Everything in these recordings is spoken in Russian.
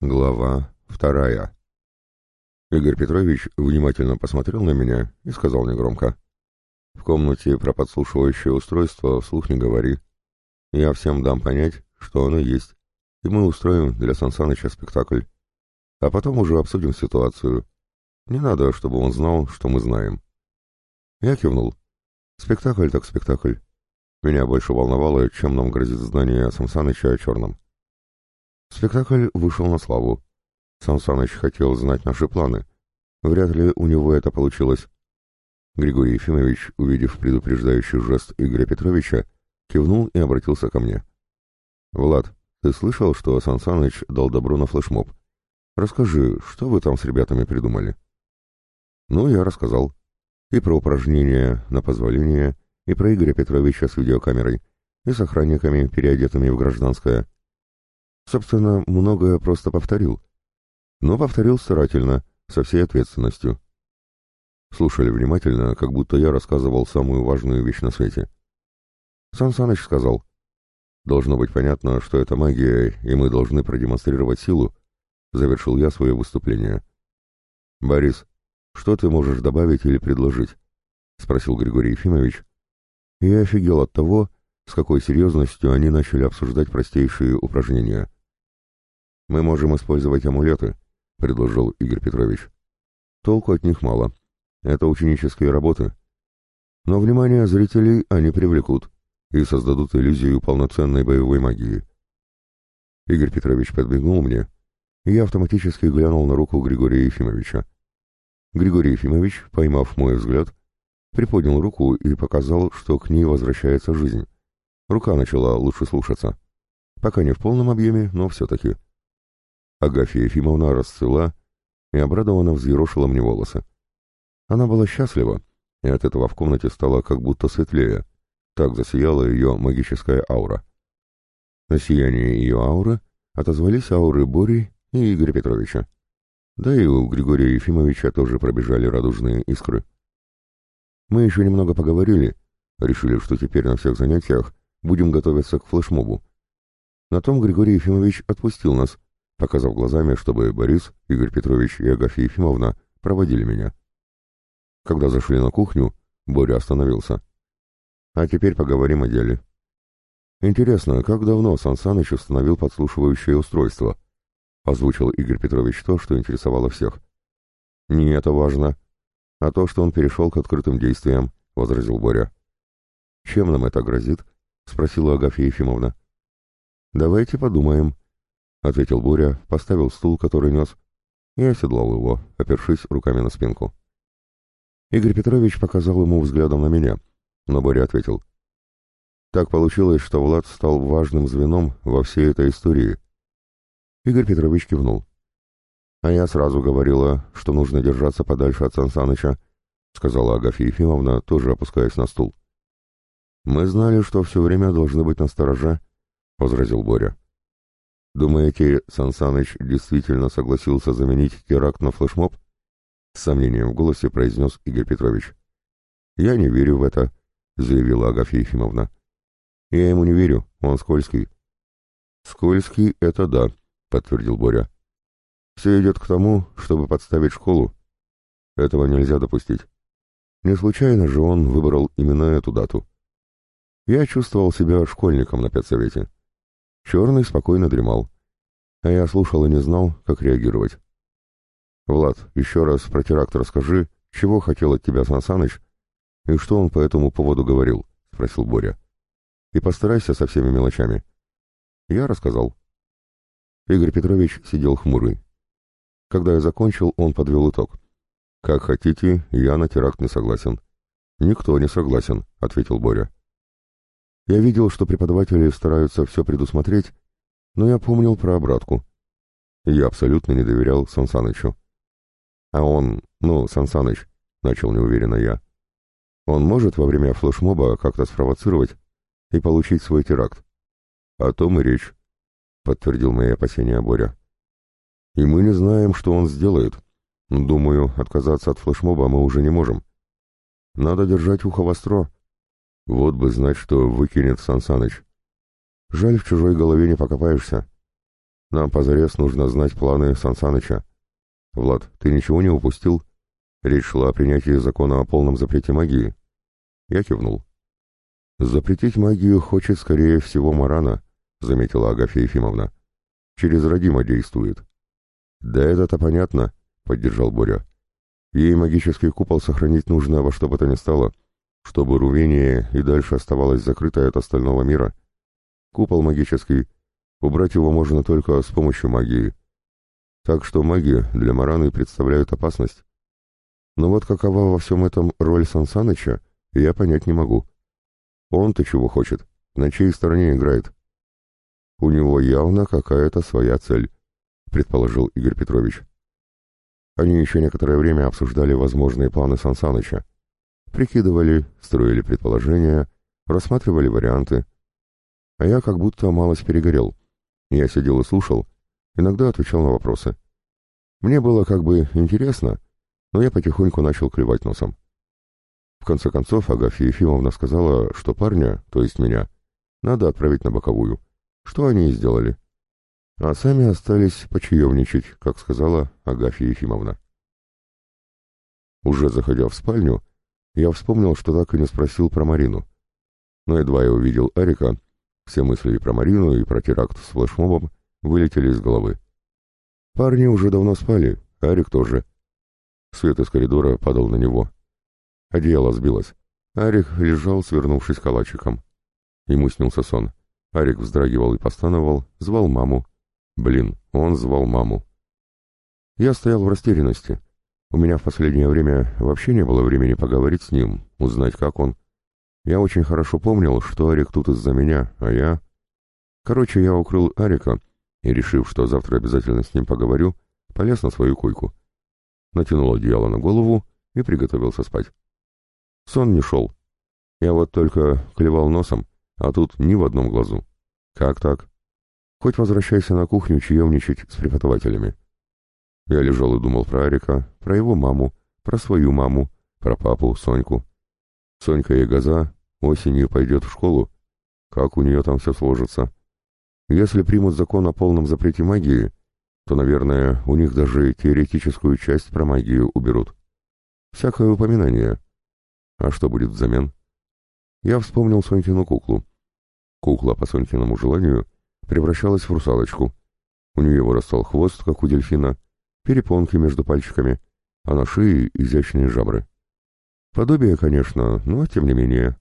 Глава вторая. Игорь Петрович внимательно посмотрел на меня и сказал негромко. «В комнате про подслушивающее устройство вслух не говори. Я всем дам понять, что оно есть, и мы устроим для Сансаныча спектакль. А потом уже обсудим ситуацию. Не надо, чтобы он знал, что мы знаем». Я кивнул. Спектакль так спектакль. Меня больше волновало, чем нам грозит знание Сансаныча о черном. Спектакль вышел на славу. Сан хотел знать наши планы. Вряд ли у него это получилось. Григорий Ефимович, увидев предупреждающий жест Игоря Петровича, кивнул и обратился ко мне. «Влад, ты слышал, что Сан дал добро на флешмоб? Расскажи, что вы там с ребятами придумали?» Ну, я рассказал. И про упражнения на позволение, и про Игоря Петровича с видеокамерой, и с охранниками, переодетыми в гражданское, Собственно, многое просто повторил. Но повторил старательно, со всей ответственностью. Слушали внимательно, как будто я рассказывал самую важную вещь на свете. Сан Саныч сказал, «Должно быть понятно, что это магия, и мы должны продемонстрировать силу», завершил я свое выступление. «Борис, что ты можешь добавить или предложить?» — спросил Григорий Ефимович. Я офигел от того, с какой серьезностью они начали обсуждать простейшие упражнения. «Мы можем использовать амулеты», — предложил Игорь Петрович. «Толку от них мало. Это ученические работы. Но внимание зрителей они привлекут и создадут иллюзию полноценной боевой магии». Игорь Петрович подбегнул мне, и я автоматически глянул на руку Григория Ефимовича. Григорий Ефимович, поймав мой взгляд, приподнял руку и показал, что к ней возвращается жизнь. Рука начала лучше слушаться. Пока не в полном объеме, но все-таки. Агафья Ефимовна расцвела и обрадованно взъерошила мне волосы. Она была счастлива, и от этого в комнате стало как будто светлее. Так засияла ее магическая аура. На сияние ее ауры отозвались ауры Бори и Игоря Петровича. Да и у Григория Ефимовича тоже пробежали радужные искры. Мы еще немного поговорили, решили, что теперь на всех занятиях будем готовиться к флешмобу. На том Григорий Ефимович отпустил нас, показав глазами, чтобы Борис, Игорь Петрович и Агафья Ефимовна проводили меня. Когда зашли на кухню, Боря остановился. А теперь поговорим о деле. Интересно, как давно Сан установил подслушивающее устройство? Озвучил Игорь Петрович то, что интересовало всех. Не это важно, а то, что он перешел к открытым действиям, возразил Боря. Чем нам это грозит? Спросила Агафья Ефимовна. Давайте подумаем, — ответил Боря, поставил стул, который нес, и оседлал его, опершись руками на спинку. Игорь Петрович показал ему взглядом на меня, но Боря ответил. Так получилось, что Влад стал важным звеном во всей этой истории. Игорь Петрович кивнул. «А я сразу говорила, что нужно держаться подальше от Сансаныча», — сказала Агафья Ефимовна, тоже опускаясь на стул. «Мы знали, что все время должны быть на стороже», — возразил Боря. Думаете, Сансаныч действительно согласился заменить теракт на флешмоб? С сомнением в голосе произнес Игорь Петрович. Я не верю в это, заявила Агафья Ефимовна. Я ему не верю, он скользкий. Скользкий — это да, подтвердил Боря. Все идет к тому, чтобы подставить школу. Этого нельзя допустить. Не случайно же он выбрал именно эту дату. Я чувствовал себя школьником на педсовете. Черный спокойно дремал. А я слушал и не знал, как реагировать. «Влад, еще раз про теракт расскажи, чего хотел от тебя Сансаныч и что он по этому поводу говорил?» — спросил Боря. «И постарайся со всеми мелочами». Я рассказал. Игорь Петрович сидел хмурый. Когда я закончил, он подвел итог. «Как хотите, я на теракт не согласен». «Никто не согласен», — ответил Боря. Я видел, что преподаватели стараются все предусмотреть, но я помнил про обратку. Я абсолютно не доверял Сансанычу. А он, ну, Сансаныч, начал неуверенно я. Он может во время флешмоба как-то спровоцировать и получить свой теракт. О том и речь, подтвердил мои опасения Боря. И мы не знаем, что он сделает. Думаю, отказаться от флешмоба мы уже не можем. Надо держать ухо востро, вот бы знать, что выкинет Сансаныч. Жаль, в чужой голове не покопаешься. Нам позарез нужно знать планы Сансаныча. Влад, ты ничего не упустил? Речь шла о принятии закона о полном запрете магии. Я кивнул. Запретить магию хочет, скорее всего, Марана, заметила Агафья Ефимовна. Через Родима действует. Да это-то понятно, поддержал Боря. Ей магический купол сохранить нужно во что бы то ни стало, чтобы Рувение и дальше оставалось закрытой от остального мира. Купол магический, убрать его можно только с помощью магии. Так что маги для Мараны представляют опасность. Но вот какова во всем этом роль Сансаныча, я понять не могу. Он-то чего хочет, на чьей стороне играет? У него явно какая-то своя цель, предположил Игорь Петрович. Они еще некоторое время обсуждали возможные планы Сансаныча. Прикидывали, строили предположения, рассматривали варианты. А я как будто малость перегорел. Я сидел и слушал, иногда отвечал на вопросы. Мне было как бы интересно, но я потихоньку начал клевать носом. В конце концов, Агафья Ефимовна сказала, что парня, то есть меня, надо отправить на боковую, что они и сделали а сами остались почаевничать, как сказала Агафья Ефимовна. Уже заходя в спальню, я вспомнил, что так и не спросил про Марину. Но едва я увидел Арика, все мысли и про Марину, и про теракт с флешмобом вылетели из головы. Парни уже давно спали, Арик тоже. Свет из коридора падал на него. Одеяло сбилось. Арик лежал, свернувшись калачиком. Ему снился сон. Арик вздрагивал и постановал, звал маму, Блин, он звал маму. Я стоял в растерянности. У меня в последнее время вообще не было времени поговорить с ним, узнать, как он. Я очень хорошо помнил, что Арик тут из-за меня, а я... Короче, я укрыл Арика и, решив, что завтра обязательно с ним поговорю, полез на свою койку. Натянул одеяло на голову и приготовился спать. Сон не шел. Я вот только клевал носом, а тут ни в одном глазу. Как так? Хоть возвращайся на кухню чаевничать с преподавателями. Я лежал и думал про Арика, про его маму, про свою маму, про папу, Соньку. Сонька и Газа осенью пойдет в школу. Как у нее там все сложится? Если примут закон о полном запрете магии, то, наверное, у них даже теоретическую часть про магию уберут. Всякое упоминание. А что будет взамен? Я вспомнил Сонькину куклу. Кукла, по Сонькиному желанию, превращалась в русалочку. У нее вырастал хвост, как у дельфина, перепонки между пальчиками, а на шее изящные жабры. Подобие, конечно, но тем не менее.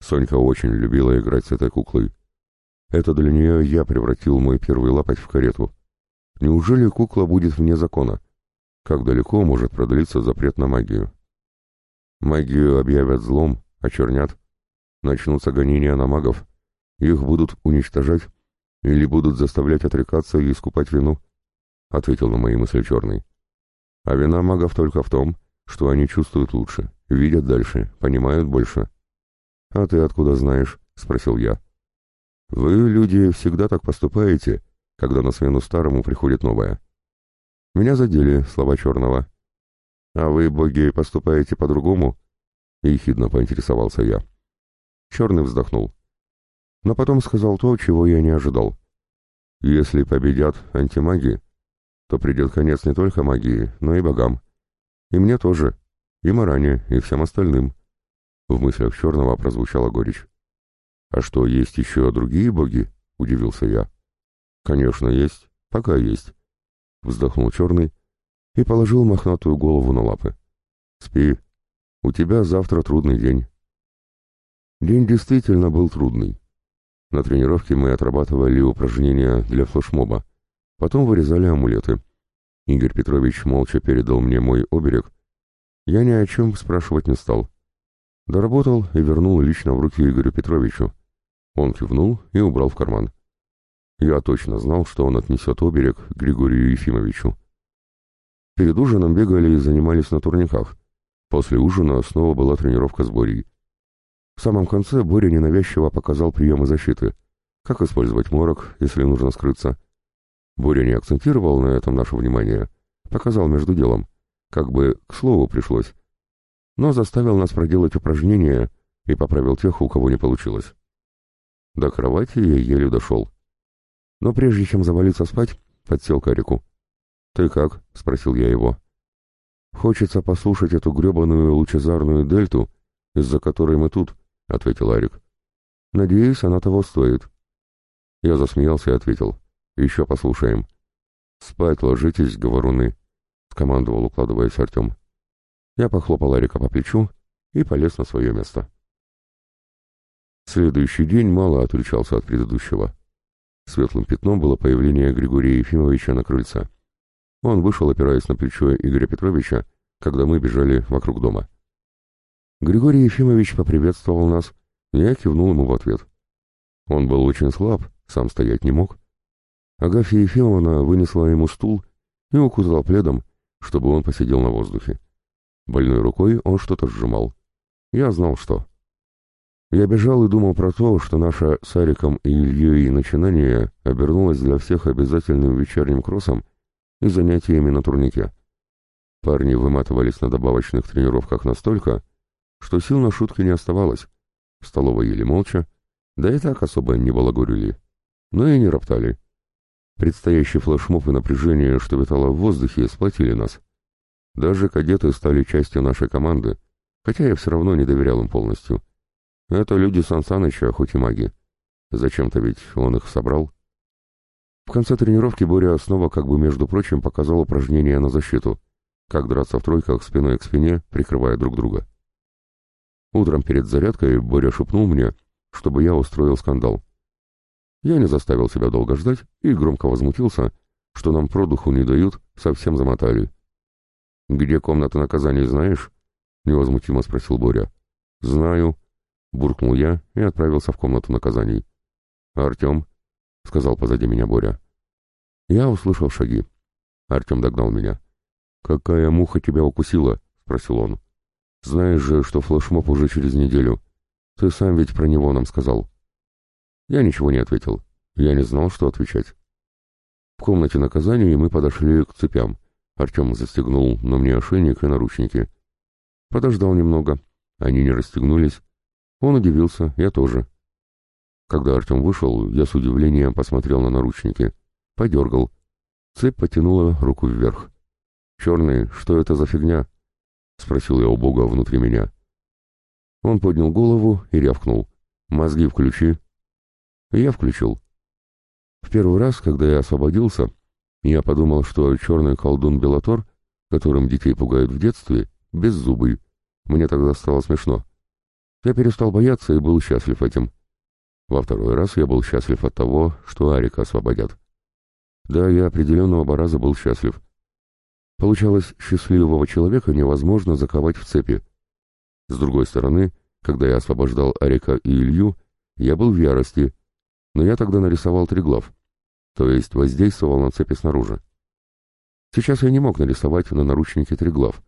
Сонька очень любила играть с этой куклой. Это для нее я превратил мой первый лапоть в карету. Неужели кукла будет вне закона? Как далеко может продлиться запрет на магию? Магию объявят злом, очернят. Начнутся гонения на магов. Их будут уничтожать, или будут заставлять отрекаться и искупать вину? — ответил на мои мысли Черный. А вина магов только в том, что они чувствуют лучше, видят дальше, понимают больше. — А ты откуда знаешь? — спросил я. — Вы, люди, всегда так поступаете, когда на смену старому приходит новое. Меня задели слова Черного. — А вы, боги, поступаете по-другому? — ехидно поинтересовался я. Черный вздохнул но потом сказал то, чего я не ожидал. Если победят антимаги, то придет конец не только магии, но и богам. И мне тоже, и Маране, и всем остальным. В мыслях Черного прозвучала горечь. «А что, есть еще другие боги?» — удивился я. «Конечно, есть. Пока есть». Вздохнул Черный и положил мохнатую голову на лапы. «Спи. У тебя завтра трудный день». День действительно был трудный. На тренировке мы отрабатывали упражнения для флешмоба, потом вырезали амулеты. Игорь Петрович молча передал мне мой оберег. Я ни о чем спрашивать не стал. Доработал и вернул лично в руки Игорю Петровичу. Он кивнул и убрал в карман. Я точно знал, что он отнесет оберег Григорию Ефимовичу. Перед ужином бегали и занимались на турниках. После ужина снова была тренировка с Борей. В самом конце Боря ненавязчиво показал приемы защиты. Как использовать морок, если нужно скрыться. Боря не акцентировал на этом наше внимание, показал между делом. Как бы к слову пришлось. Но заставил нас проделать упражнения и поправил тех, у кого не получилось. До кровати я еле дошел. Но прежде чем завалиться спать, подсел к Арику. «Ты как?» — спросил я его. «Хочется послушать эту гребаную лучезарную дельту, из-за которой мы тут», — ответил Арик. «Надеюсь, она того стоит». Я засмеялся и ответил. «Еще послушаем». «Спать ложитесь, говоруны», — скомандовал, укладываясь Артем. Я похлопал Арика по плечу и полез на свое место. Следующий день мало отличался от предыдущего. Светлым пятном было появление Григория Ефимовича на крыльце. Он вышел, опираясь на плечо Игоря Петровича, когда мы бежали вокруг дома. Григорий Ефимович поприветствовал нас, я кивнул ему в ответ. Он был очень слаб, сам стоять не мог. Агафья Ефимовна вынесла ему стул и укутала пледом, чтобы он посидел на воздухе. Больной рукой он что-то сжимал. Я знал, что. Я бежал и думал про то, что наше с Ариком и Ильей начинание обернулось для всех обязательным вечерним кроссом и занятиями на турнике. Парни выматывались на добавочных тренировках настолько, что сил на шутки не оставалось. В столовой ели молча, да и так особо не балагурили, но и не роптали. Предстоящий флешмоб и напряжение, что витало в воздухе, сплотили нас. Даже кадеты стали частью нашей команды, хотя я все равно не доверял им полностью. Это люди Сан Саныча, хоть и маги. Зачем-то ведь он их собрал. В конце тренировки Боря снова, как бы между прочим, показал упражнение на защиту, как драться в тройках спиной к спине, прикрывая друг друга. Утром перед зарядкой Боря шепнул мне, чтобы я устроил скандал. Я не заставил себя долго ждать и громко возмутился, что нам продуху не дают, совсем замотали. «Где комната наказаний, знаешь?» — невозмутимо спросил Боря. «Знаю», — буркнул я и отправился в комнату наказаний. «Артем», — сказал позади меня Боря. Я услышал шаги. Артем догнал меня. «Какая муха тебя укусила?» — спросил он. «Знаешь же, что флешмоб уже через неделю. Ты сам ведь про него нам сказал». Я ничего не ответил. Я не знал, что отвечать. В комнате наказания мы подошли к цепям. Артем застегнул на мне ошейник и наручники. Подождал немного. Они не расстегнулись. Он удивился, я тоже. Когда Артем вышел, я с удивлением посмотрел на наручники. Подергал. Цепь потянула руку вверх. «Черный, что это за фигня?» — спросил я у Бога внутри меня. Он поднял голову и рявкнул. «Мозги включи». Я включил. В первый раз, когда я освободился, я подумал, что черный колдун Белатор, которым детей пугают в детстве, беззубый. Мне тогда стало смешно. Я перестал бояться и был счастлив этим. Во второй раз я был счастлив от того, что Арика освободят. Да, я определенно оба раза был счастлив. Получалось, счастливого человека невозможно заковать в цепи. С другой стороны, когда я освобождал Арика и Илью, я был в ярости, но я тогда нарисовал три глав то есть воздействовал на цепи снаружи. Сейчас я не мог нарисовать на наручнике триглав.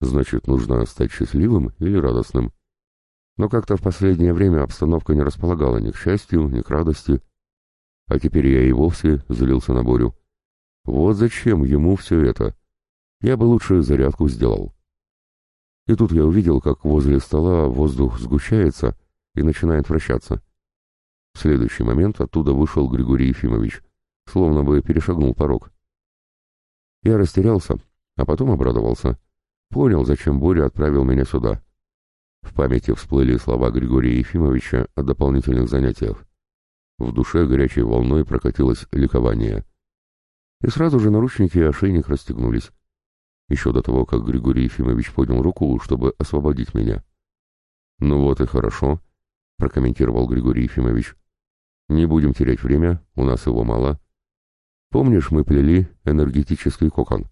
Значит, нужно стать счастливым или радостным. Но как-то в последнее время обстановка не располагала ни к счастью, ни к радости. А теперь я и вовсе злился на Борю. Вот зачем ему все это? Я бы лучше зарядку сделал. И тут я увидел, как возле стола воздух сгущается и начинает вращаться. В следующий момент оттуда вышел Григорий Ефимович — словно бы перешагнул порог. Я растерялся, а потом обрадовался. Понял, зачем Боря отправил меня сюда. В памяти всплыли слова Григория Ефимовича о дополнительных занятиях. В душе горячей волной прокатилось ликование. И сразу же наручники и ошейник расстегнулись. Еще до того, как Григорий Ефимович поднял руку, чтобы освободить меня. «Ну вот и хорошо», — прокомментировал Григорий Ефимович. «Не будем терять время, у нас его мало. Помнишь, мы плели энергетический кокон?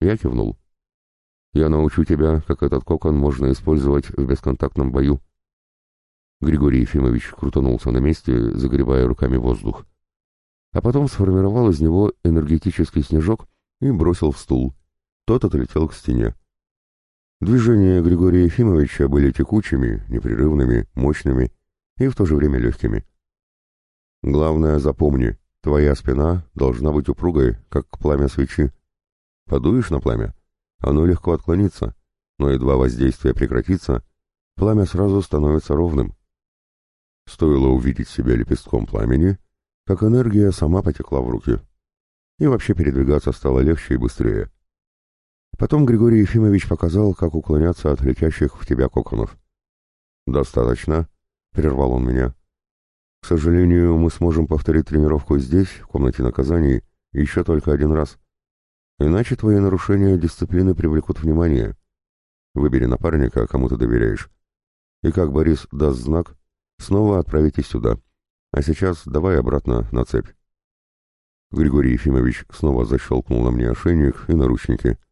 Я кивнул. Я научу тебя, как этот кокон можно использовать в бесконтактном бою. Григорий Ефимович крутанулся на месте, загребая руками воздух. А потом сформировал из него энергетический снежок и бросил в стул. Тот отлетел к стене. Движения Григория Ефимовича были текучими, непрерывными, мощными и в то же время легкими. «Главное, запомни, Твоя спина должна быть упругой, как пламя свечи. Подуешь на пламя, оно легко отклонится, но едва воздействие прекратится, пламя сразу становится ровным. Стоило увидеть себя лепестком пламени, как энергия сама потекла в руки. И вообще передвигаться стало легче и быстрее. Потом Григорий Ефимович показал, как уклоняться от летящих в тебя коконов. «Достаточно», — прервал он меня. «К сожалению, мы сможем повторить тренировку здесь, в комнате наказаний, еще только один раз. Иначе твои нарушения дисциплины привлекут внимание. Выбери напарника, кому ты доверяешь. И как Борис даст знак, снова отправитесь сюда. А сейчас давай обратно на цепь». Григорий Ефимович снова защелкнул на мне ошейник и наручники —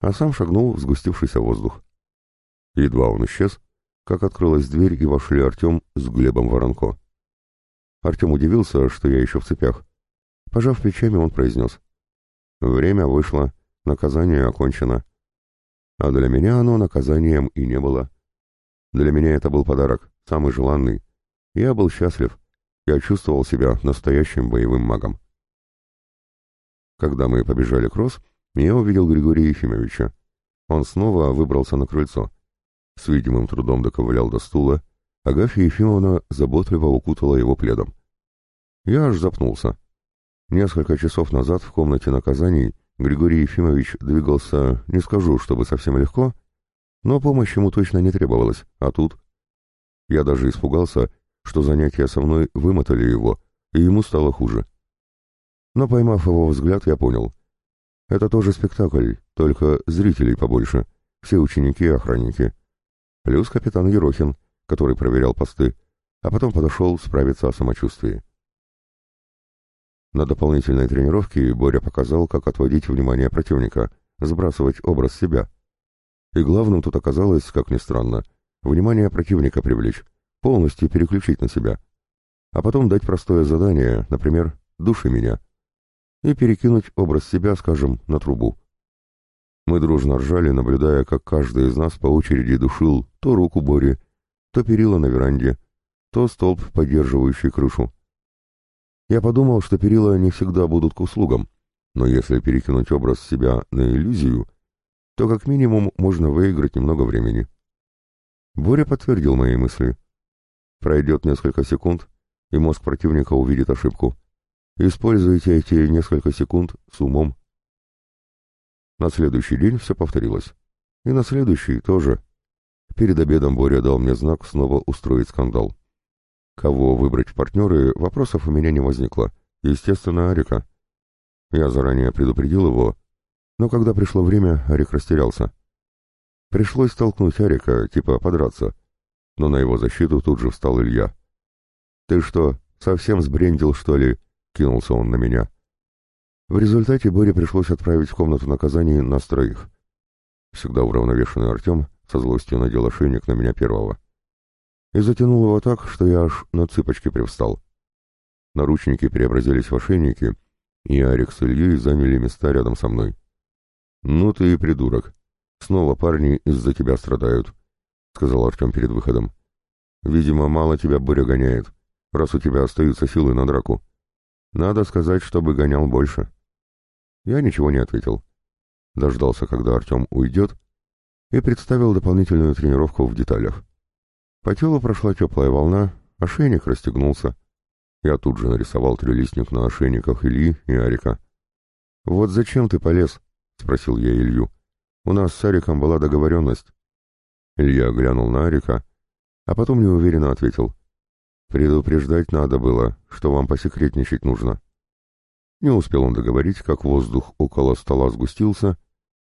а сам шагнул в сгустившийся воздух. Едва он исчез, как открылась дверь и вошли Артем с Глебом Воронко. Артем удивился, что я еще в цепях. Пожав плечами, он произнес. «Время вышло, наказание окончено. А для меня оно наказанием и не было. Для меня это был подарок, самый желанный. Я был счастлив. Я чувствовал себя настоящим боевым магом. Когда мы побежали кросс, я увидел Григория Ефимовича. Он снова выбрался на крыльцо. С видимым трудом доковылял до стула. Агафья Ефимовна заботливо укутала его пледом. Я аж запнулся. Несколько часов назад в комнате наказаний Григорий Ефимович двигался, не скажу, чтобы совсем легко, но помощь ему точно не требовалась, а тут... Я даже испугался, что занятия со мной вымотали его, и ему стало хуже. Но поймав его взгляд, я понял. Это тоже спектакль, только зрителей побольше, все ученики и охранники. Плюс капитан Ерохин, который проверял посты, а потом подошел справиться о самочувствии. На дополнительной тренировке Боря показал, как отводить внимание противника, сбрасывать образ себя. И главным тут оказалось, как ни странно, внимание противника привлечь, полностью переключить на себя. А потом дать простое задание, например, «души меня», и перекинуть образ себя, скажем, на трубу. Мы дружно ржали, наблюдая, как каждый из нас по очереди душил то руку Бори, то перила на веранде, то столб, поддерживающий крышу. Я подумал, что перила не всегда будут к услугам, но если перекинуть образ себя на иллюзию, то как минимум можно выиграть немного времени. Боря подтвердил мои мысли. Пройдет несколько секунд, и мозг противника увидит ошибку. Используйте эти несколько секунд с умом. На следующий день все повторилось. И на следующий тоже. Перед обедом Боря дал мне знак снова устроить скандал. Кого выбрать в партнеры, вопросов у меня не возникло. Естественно, Арика. Я заранее предупредил его, но когда пришло время, Арик растерялся. Пришлось толкнуть Арика, типа подраться. Но на его защиту тут же встал Илья. «Ты что, совсем сбрендил, что ли?» — кинулся он на меня. В результате Боре пришлось отправить в комнату наказаний нас троих. Всегда уравновешенный Артем со злостью надел ошейник на меня первого. И затянул его так, что я аж на цыпочки привстал. Наручники преобразились в ошейники, и Арик с Ильей заняли места рядом со мной. «Ну ты и придурок. Снова парни из-за тебя страдают», — сказал Артем перед выходом. «Видимо, мало тебя Боря гоняет, раз у тебя остаются силы на драку. Надо сказать, чтобы гонял больше. Я ничего не ответил. Дождался, когда Артем уйдет, и представил дополнительную тренировку в деталях. По телу прошла теплая волна, ошейник расстегнулся. Я тут же нарисовал трилистник на ошейниках Ильи и Арика. «Вот зачем ты полез?» — спросил я Илью. «У нас с Ариком была договоренность». Илья глянул на Арика, а потом неуверенно ответил. Предупреждать надо было, что вам посекретничать нужно. Не успел он договорить, как воздух около стола сгустился,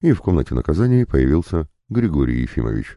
и в комнате наказаний появился Григорий Ефимович.